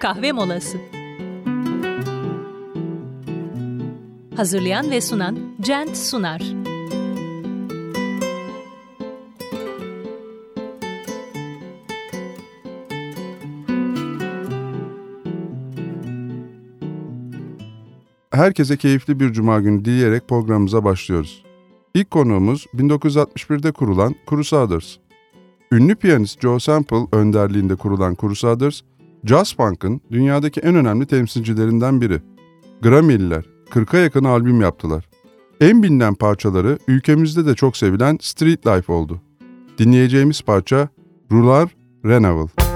kahve molası. Hazırlayan ve sunan Cent Sunar. Herkese keyifli bir cuma günü dileyerek programımıza başlıyoruz. İlk konuğumuz 1961'de kurulan Crusaders. Ünlü piyanist Joe Sample önderliğinde kurulan Crusaders, Jazz Funk'ın dünyadaki en önemli temsilcilerinden biri. Grammy'liler 40'a yakın albüm yaptılar. En bilinen parçaları ülkemizde de çok sevilen Street Life oldu. Dinleyeceğimiz parça Rular Renaval.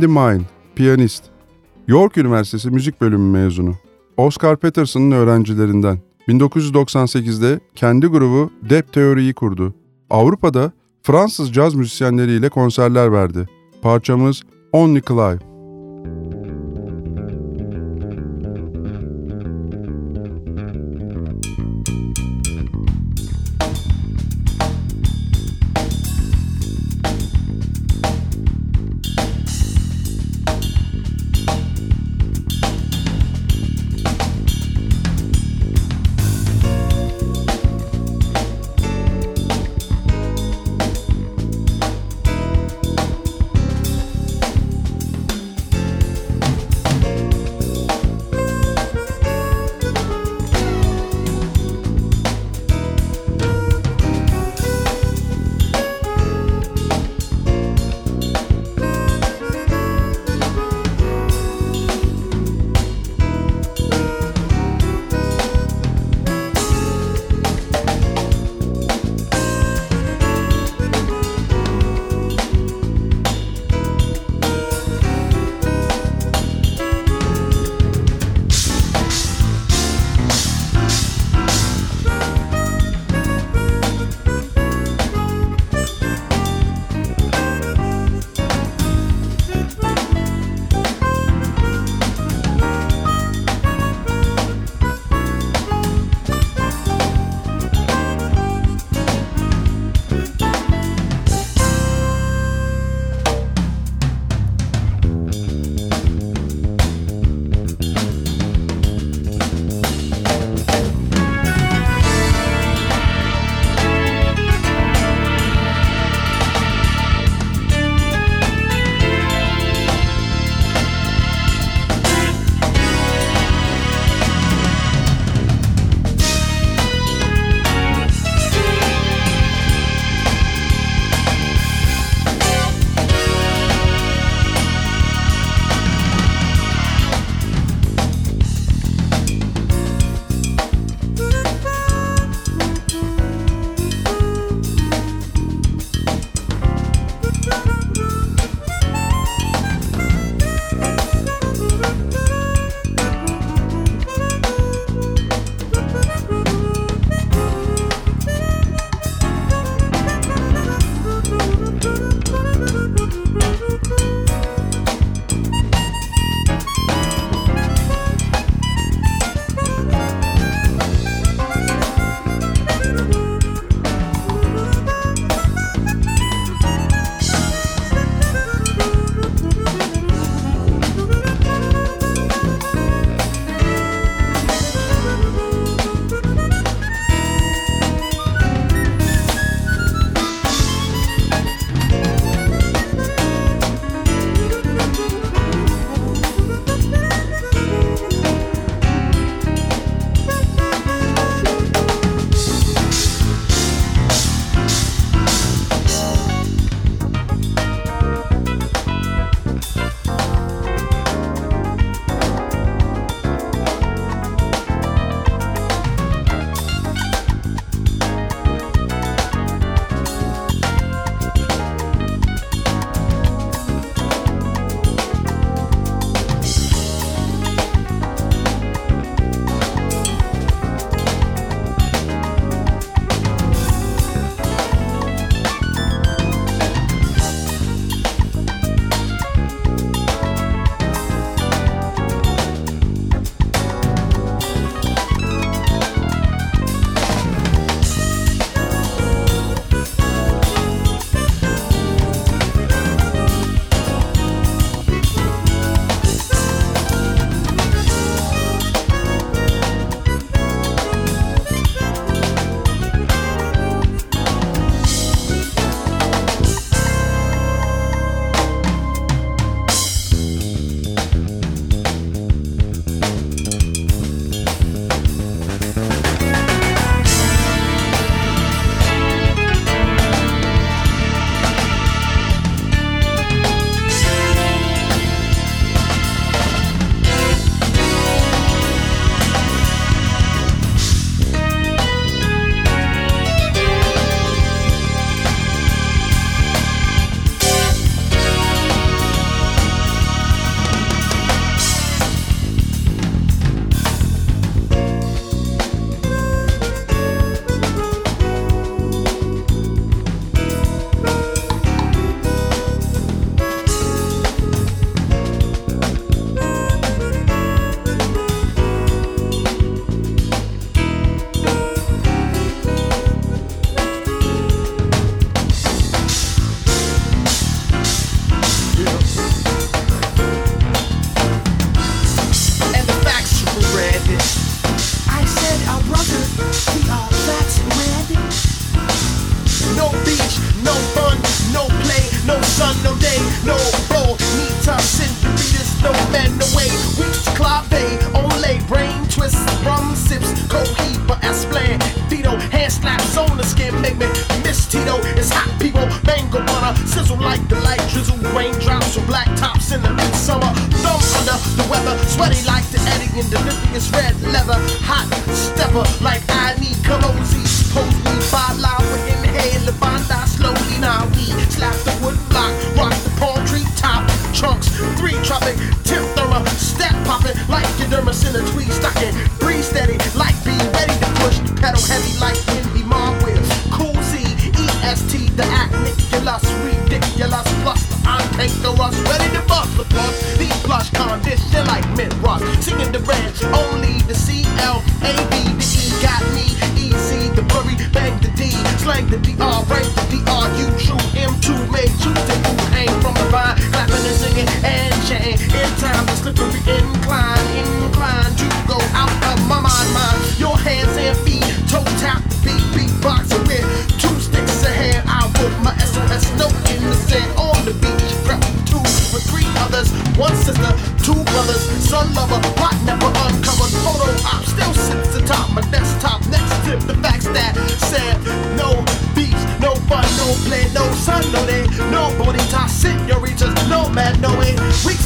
Andy Mine, piyanist. York Üniversitesi Müzik Bölümü mezunu. Oscar Peterson'ın öğrencilerinden. 1998'de kendi grubu Dep Theory'yi kurdu. Avrupa'da Fransız caz müzisyenleriyle konserler verdi. Parçamız Only Clive.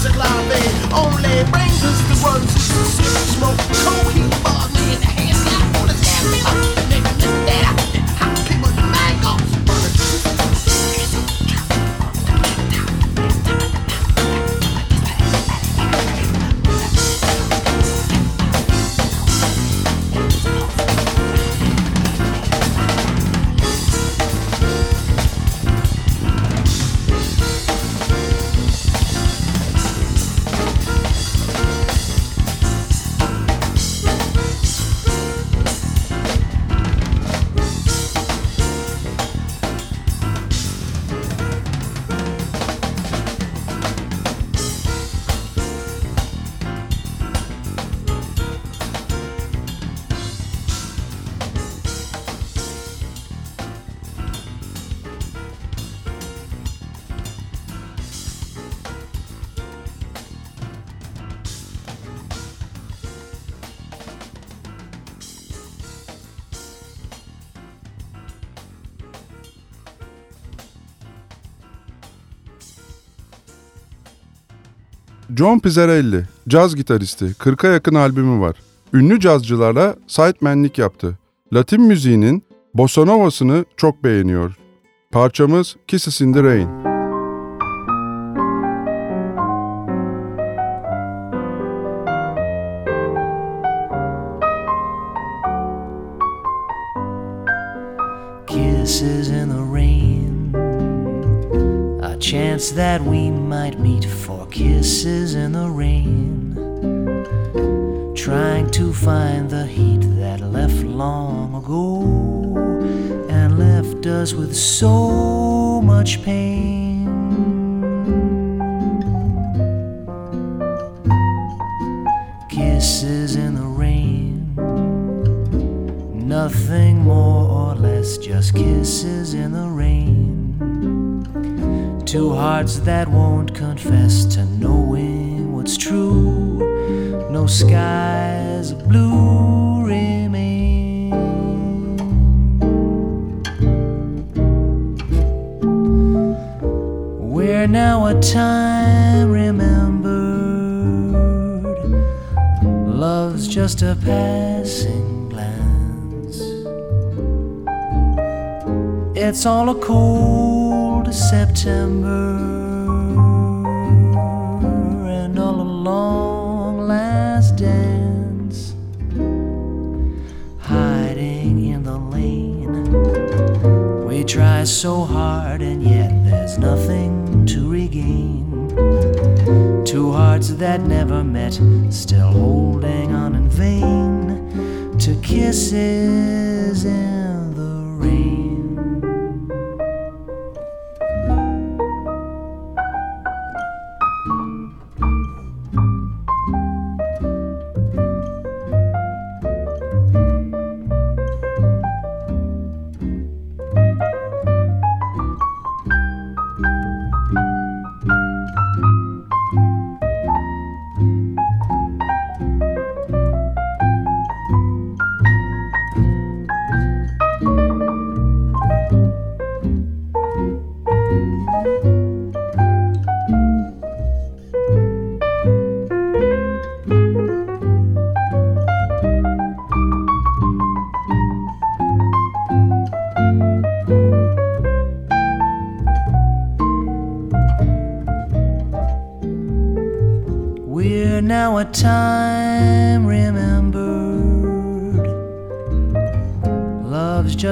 and live aid. Only rangers the ones who smoke cocaine. John Pizzarelli, caz gitaristi, 40'a yakın albümü var. Ünlü cazcılarla sidemenlik yaptı. Latin müziğinin bossa nova'sını çok beğeniyor. Parçamız Kisses in the Rain. Chance that we might meet for kisses in the rain. Trying to find the heat that left long ago and left us with so much pain. Kisses in the rain. Nothing more or less, just kisses in the rain. Two hearts that won't confess to knowing what's true. No skies of blue remain. We're now a time remembered. Love's just a passing glance. It's all a cold September and all a long last dance. Hiding in the lane. We try so hard and yet there's nothing to regain. Two hearts that never met, still holding on in vain to kisses in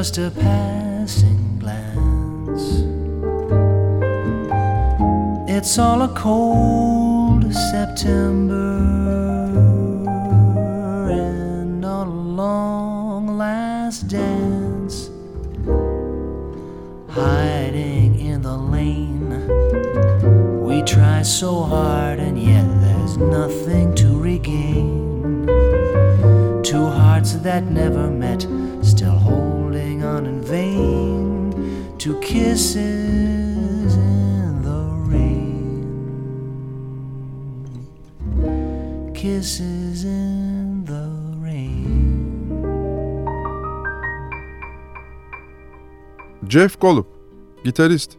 just a Kisses in the rain. Jeff Golub, gitarist.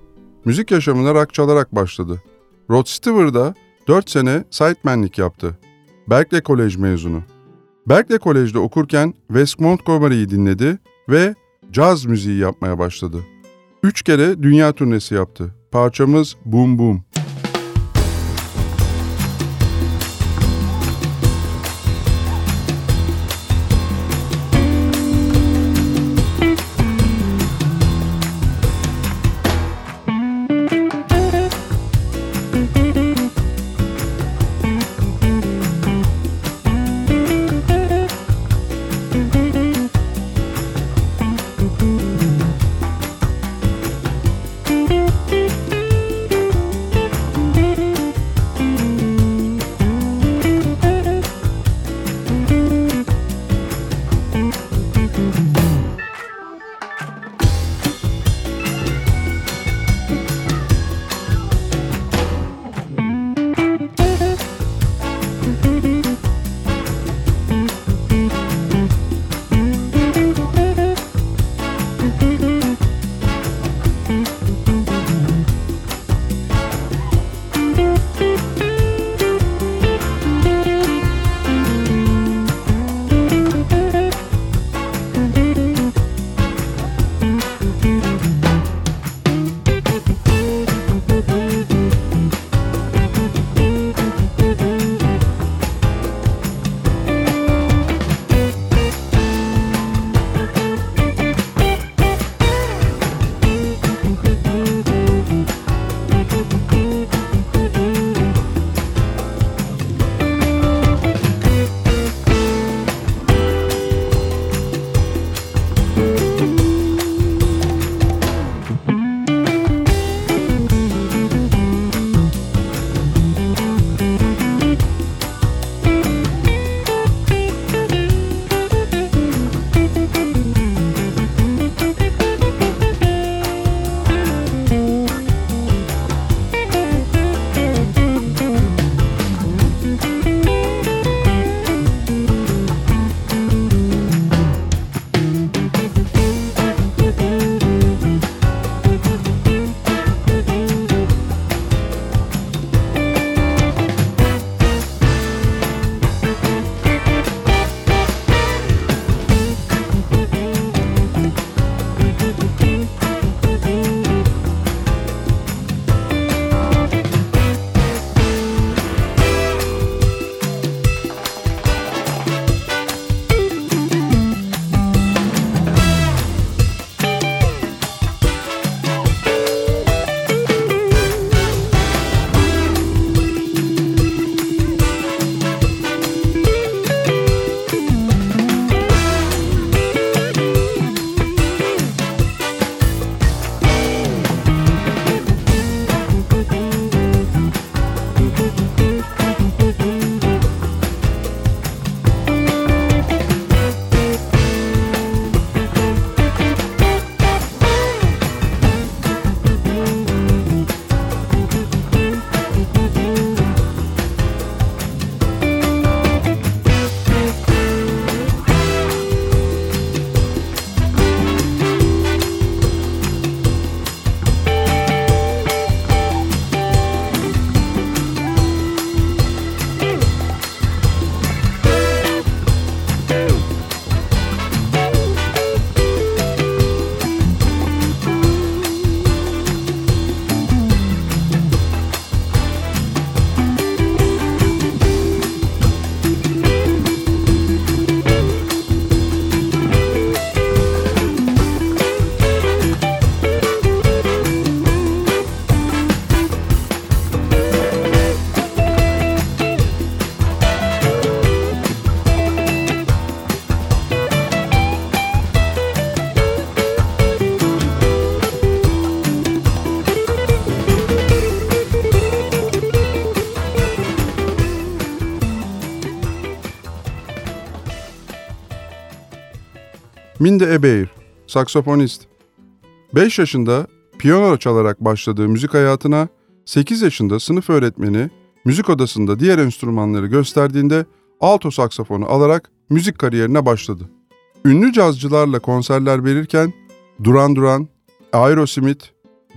Müzik yaşamına rock çalarak başladı. Rod Stewart'da 4 sene sidemanlik yaptı. Berkeley Kolej mezunu. Berkeley Kolej'de okurken Wes Montgomery'yi dinledi ve caz müziği yapmaya başladı. Üç kere dünya turnesi yaptı. Parçamız Boom Boom. Minde Ebeir, saksafonist. 5 yaşında piyano çalarak başladığı müzik hayatına 8 yaşında sınıf öğretmeni müzik odasında diğer enstrümanları gösterdiğinde alto saksafonu alarak müzik kariyerine başladı. Ünlü cazcılarla konserler verirken Duran Duran, Aerosmith,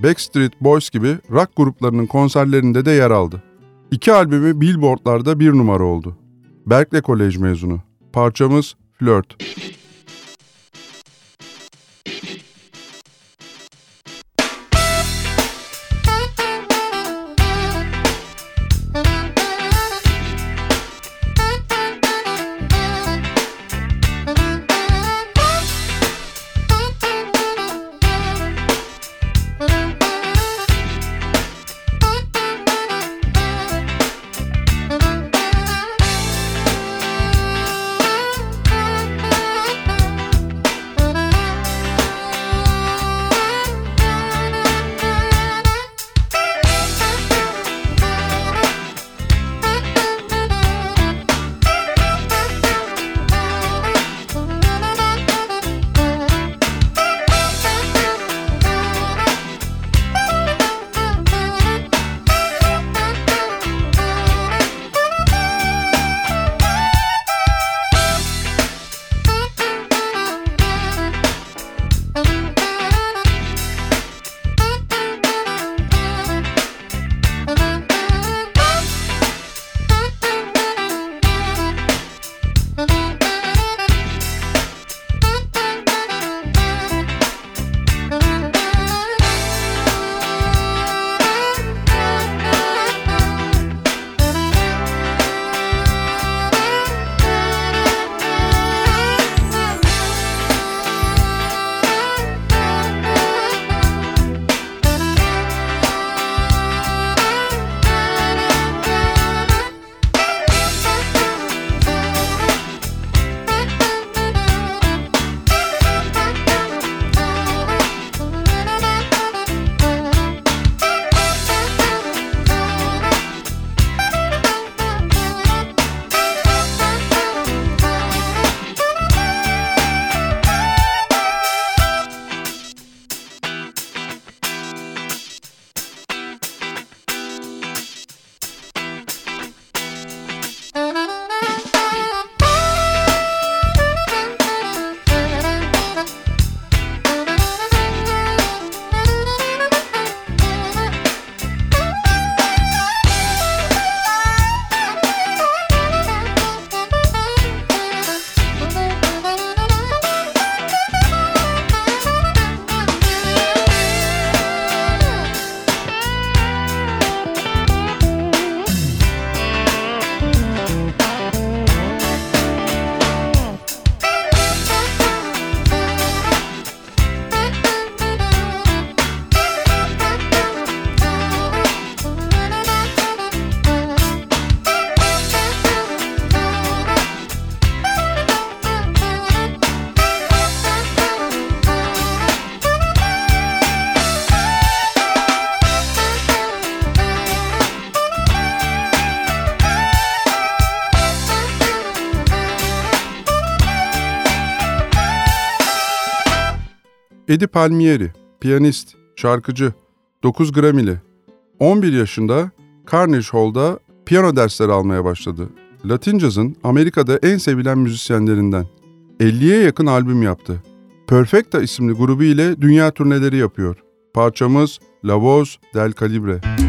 Backstreet Boys gibi rock gruplarının konserlerinde de yer aldı. İki albümü Billboard'larda bir numara oldu. Berkeley Kolej mezunu. Parçamız Flirt. Eddie Palmieri, piyanist, şarkıcı, 9 Grammy'li. 11 yaşında Carnegie Hall'da piyano dersleri almaya başladı. Latin Jazz'ın Amerika'da en sevilen müzisyenlerinden. 50'ye yakın albüm yaptı. Perfecta isimli grubu ile dünya turneleri yapıyor. Parçamız La Voz del Calibre. bien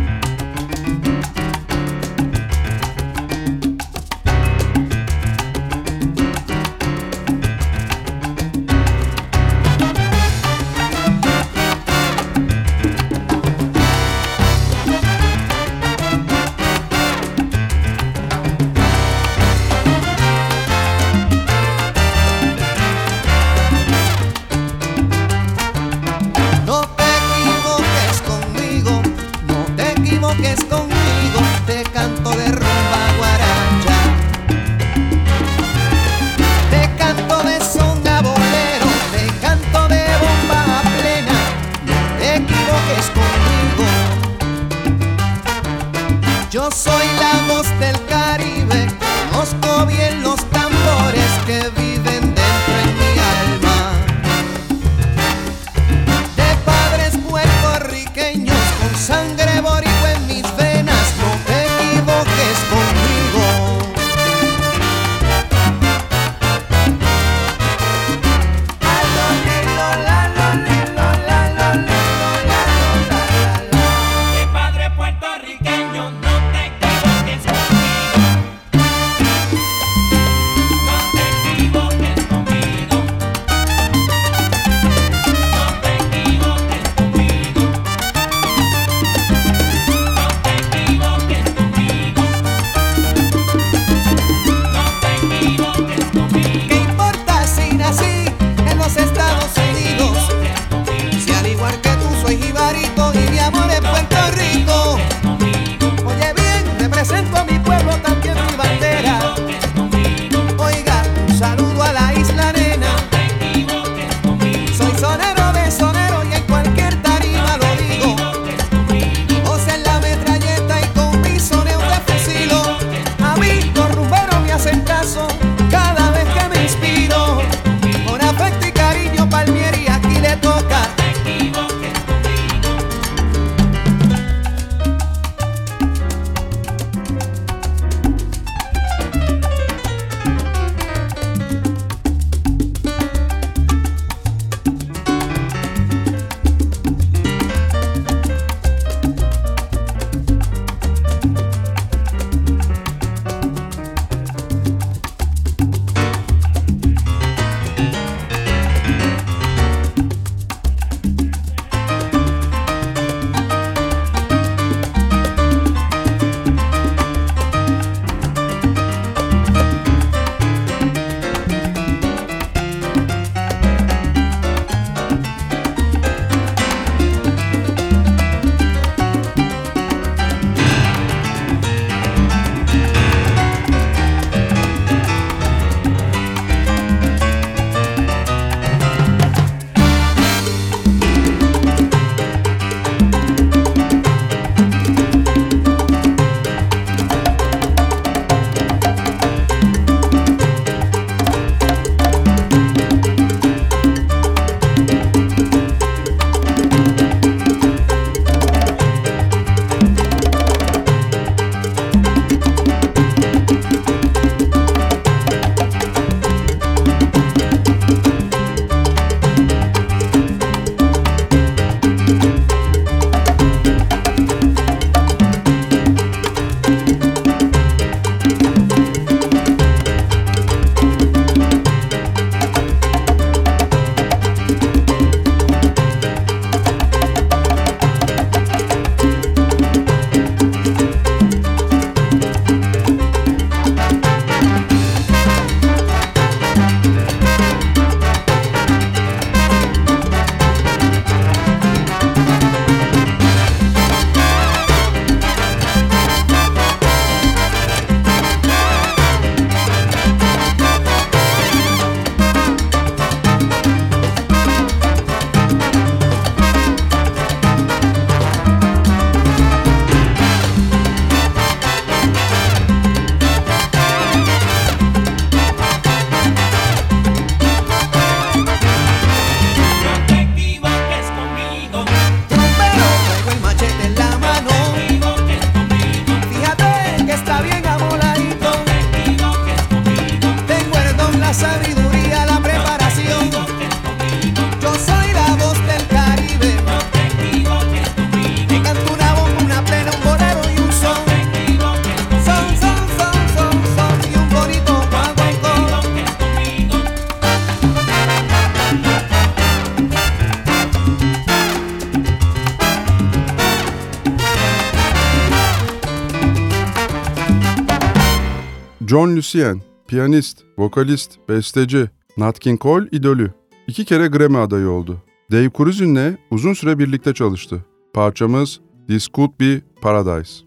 John Lucien, piyanist, vokalist, besteci, Nat King Cole idolü. İki kere Grammy adayı oldu. Dave Cruzin'le uzun süre birlikte çalıştı. Parçamız This Could Be Paradise.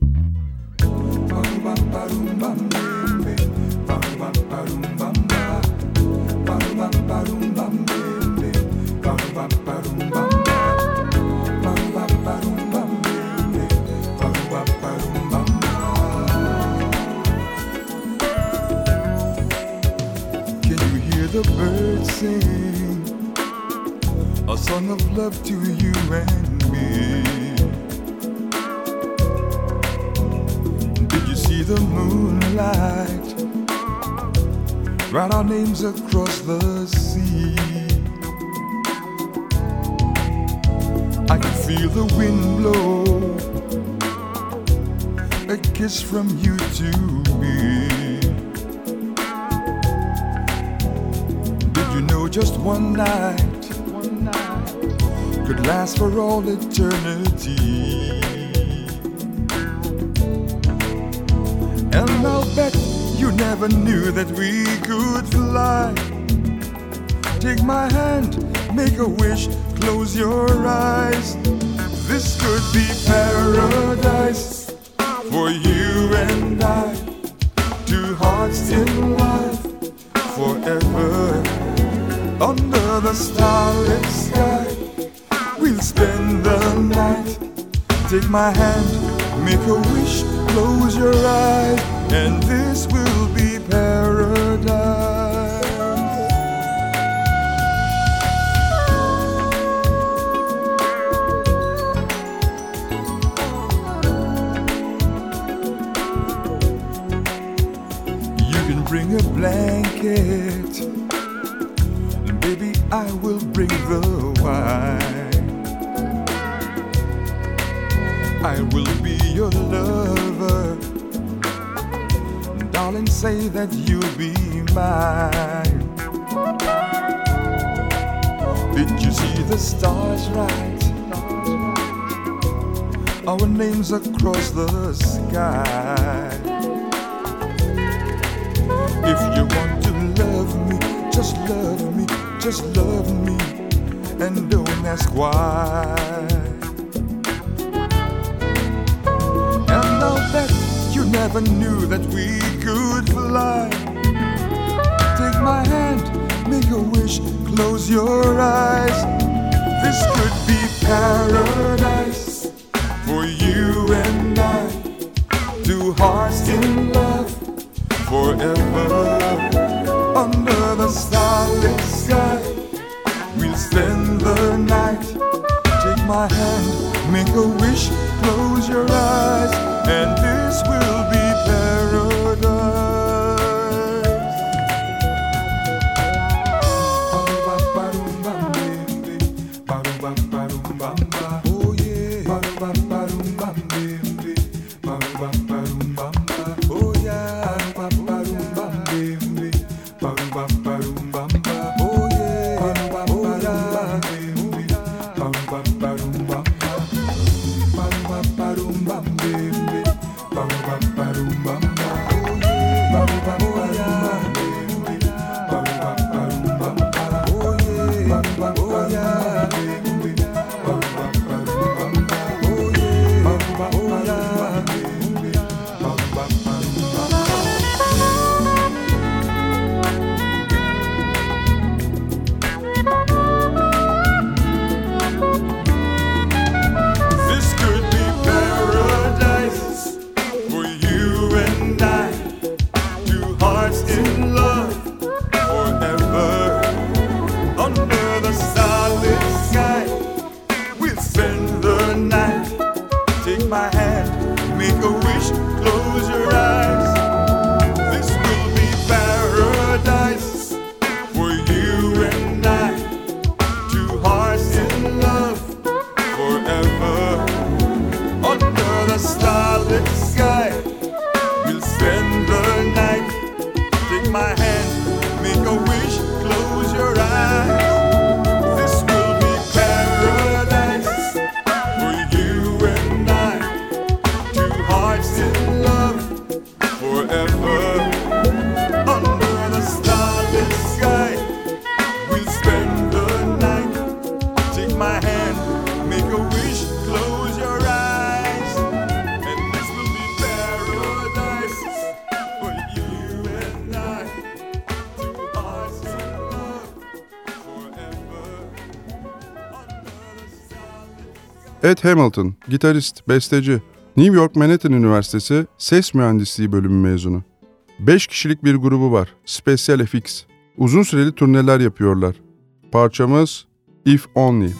Sing a song of love to you and me. Did you see the moonlight? Write our names across the sea. I can feel the wind blow, a kiss from you to me. One night could last for all eternity. And I'll bet you never knew that we could fly. Take my hand, make a wish, close your eyes. This could be paradise for you and I. Two hearts in love forever under the starlit sky. We'll spend the night. Take my hand, make a wish, close your eyes, and this will I will bring the wine. I will be your lover. Darling, say that you'll be mine. Did you see the stars right? Our names across the sky. If you want to love me, just love me just love me and don't ask why. And I'll bet you never knew that we could fly. Take my hand, make a wish, close your eyes. This could be paradise my hand, make a wish, close your eyes, Ed Hamilton, gitarist, besteci. New York Manhattan Üniversitesi Ses Mühendisliği bölümü mezunu. 5 kişilik bir grubu var. Special FX. Uzun süreli turneler yapıyorlar. Parçamız If Only.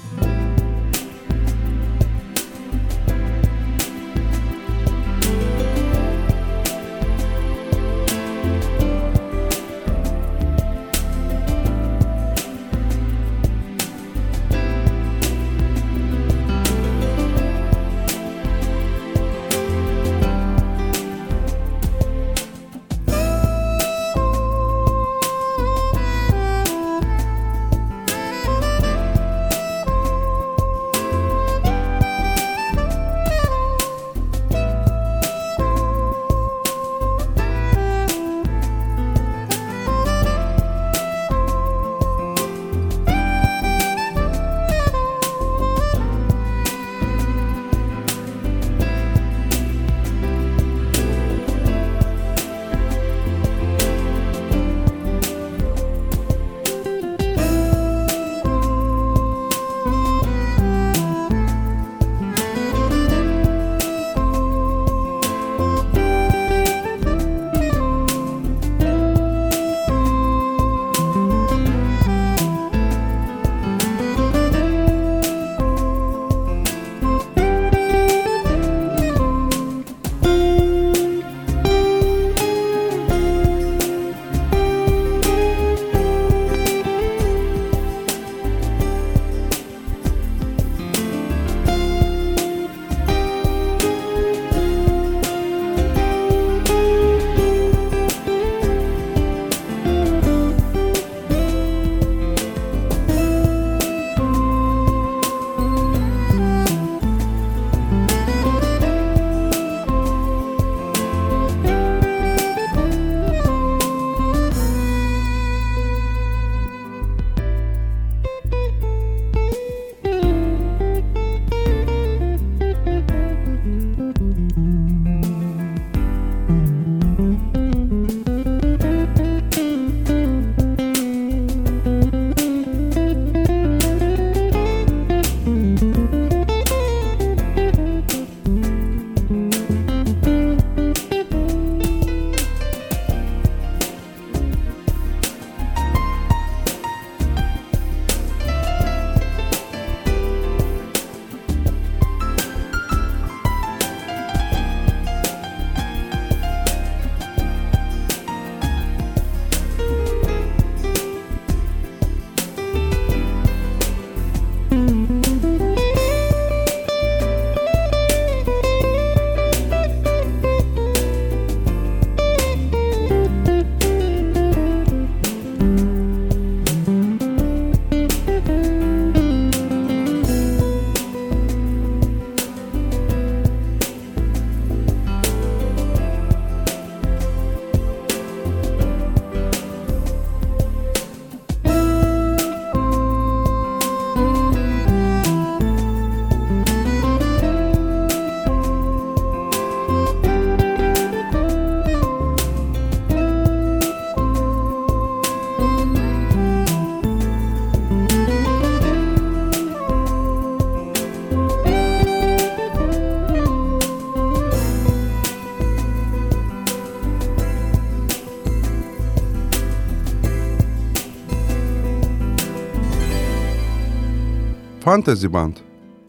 Fantasy Band,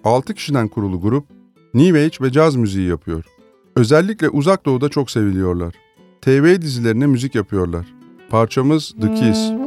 6 kişiden kurulu grup, New Age ve caz müziği yapıyor. Özellikle Uzak Doğu'da çok seviliyorlar. TV dizilerine müzik yapıyorlar. Parçamız The Kiss.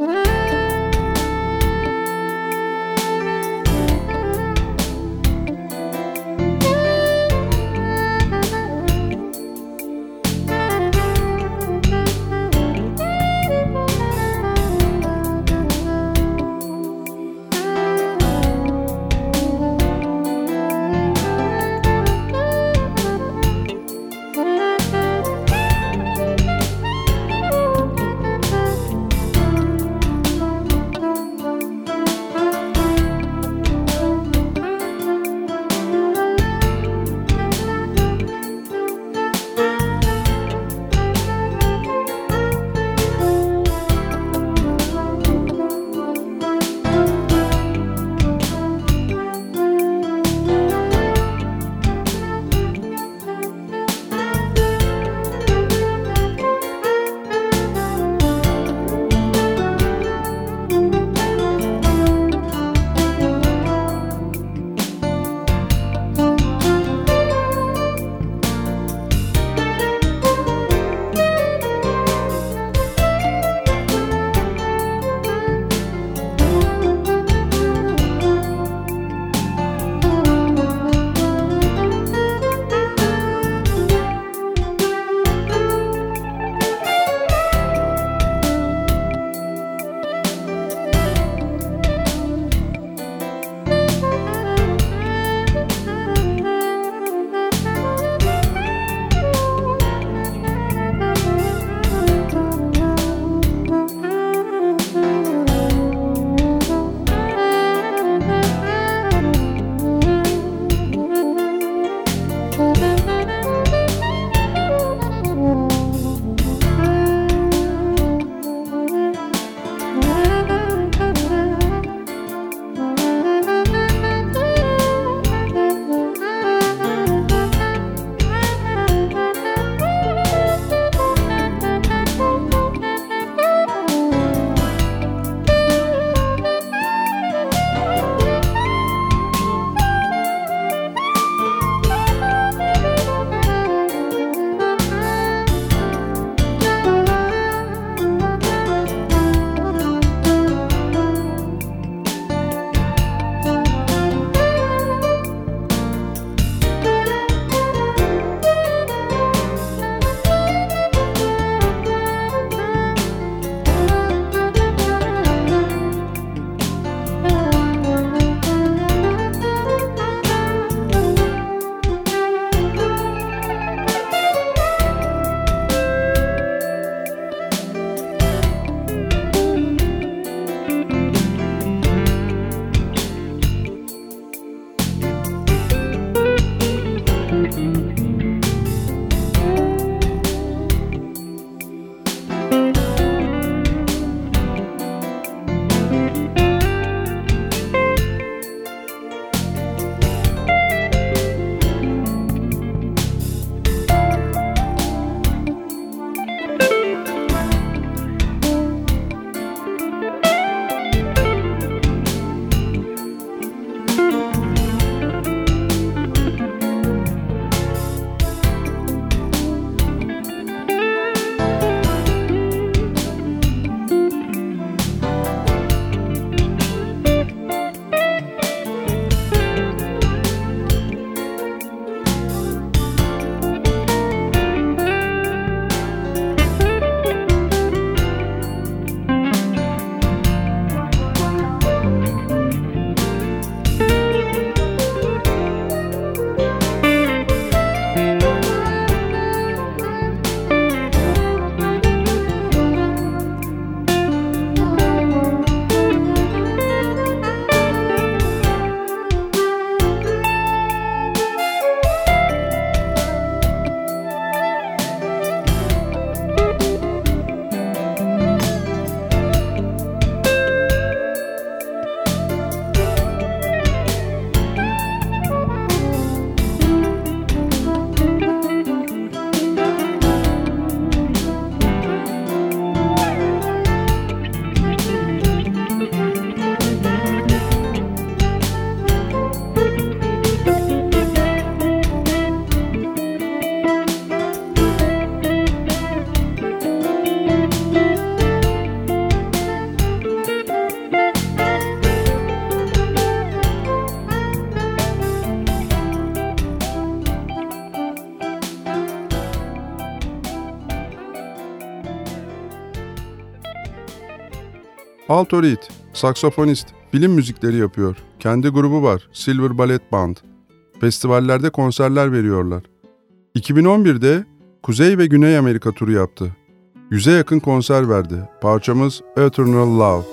Alto Reed, saksafonist, film müzikleri yapıyor. Kendi grubu var, Silver Ballet Band. Festivallerde konserler veriyorlar. 2011'de Kuzey ve Güney Amerika turu yaptı. Yüze yakın konser verdi. Parçamız Eternal Love.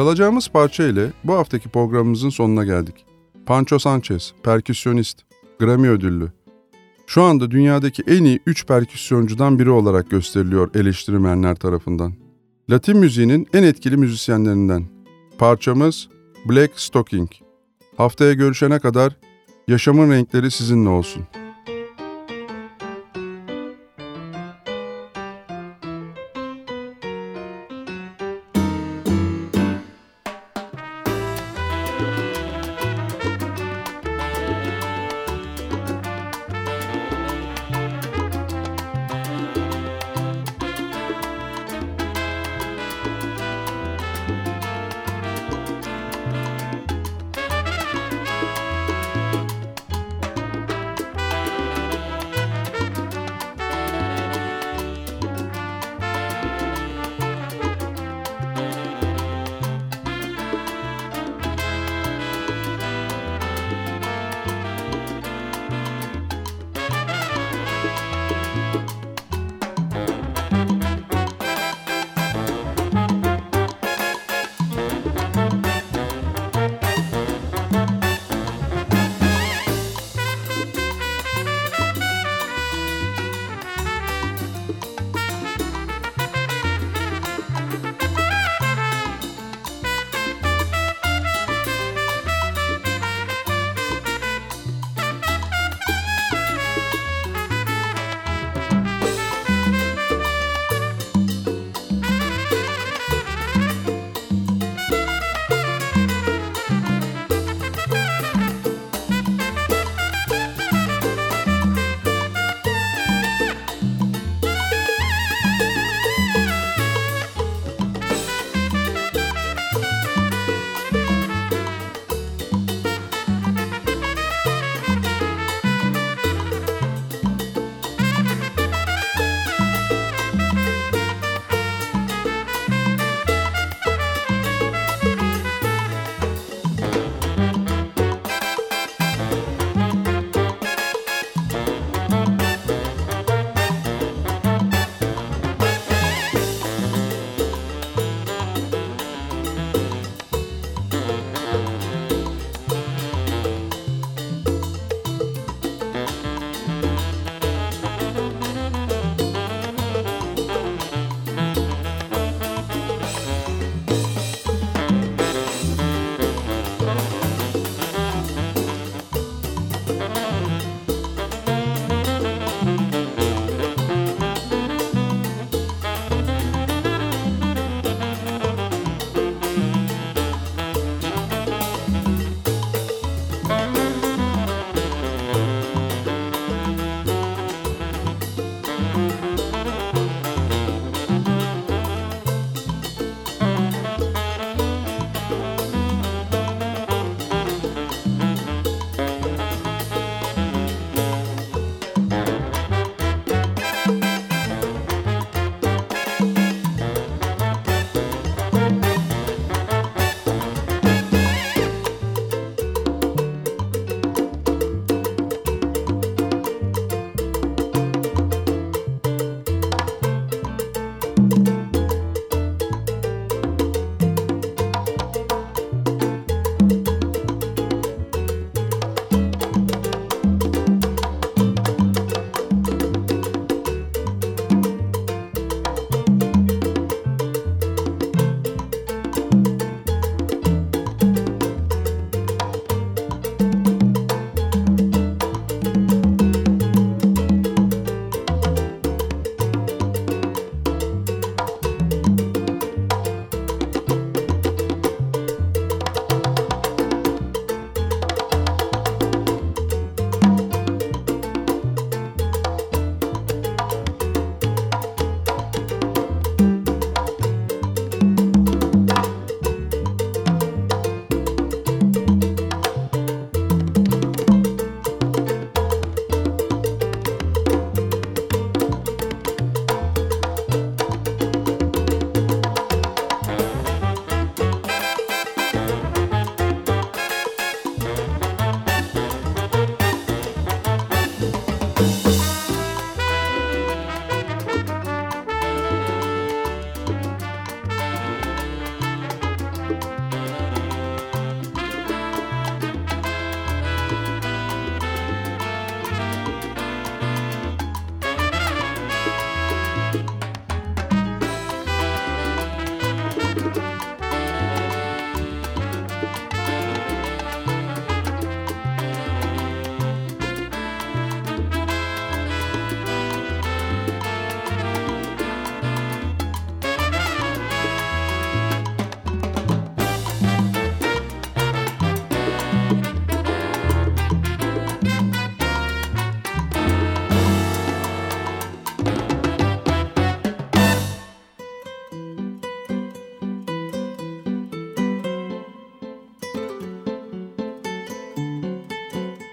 Çalacağımız parça ile bu haftaki programımızın sonuna geldik. Pancho Sanchez, perküsyonist, Grammy ödüllü. Şu anda dünyadaki en iyi 3 perküsyoncudan biri olarak gösteriliyor eleştirmenler tarafından. Latin müziğinin en etkili müzisyenlerinden. Parçamız Black Stocking. Haftaya görüşene kadar yaşamın renkleri sizinle olsun.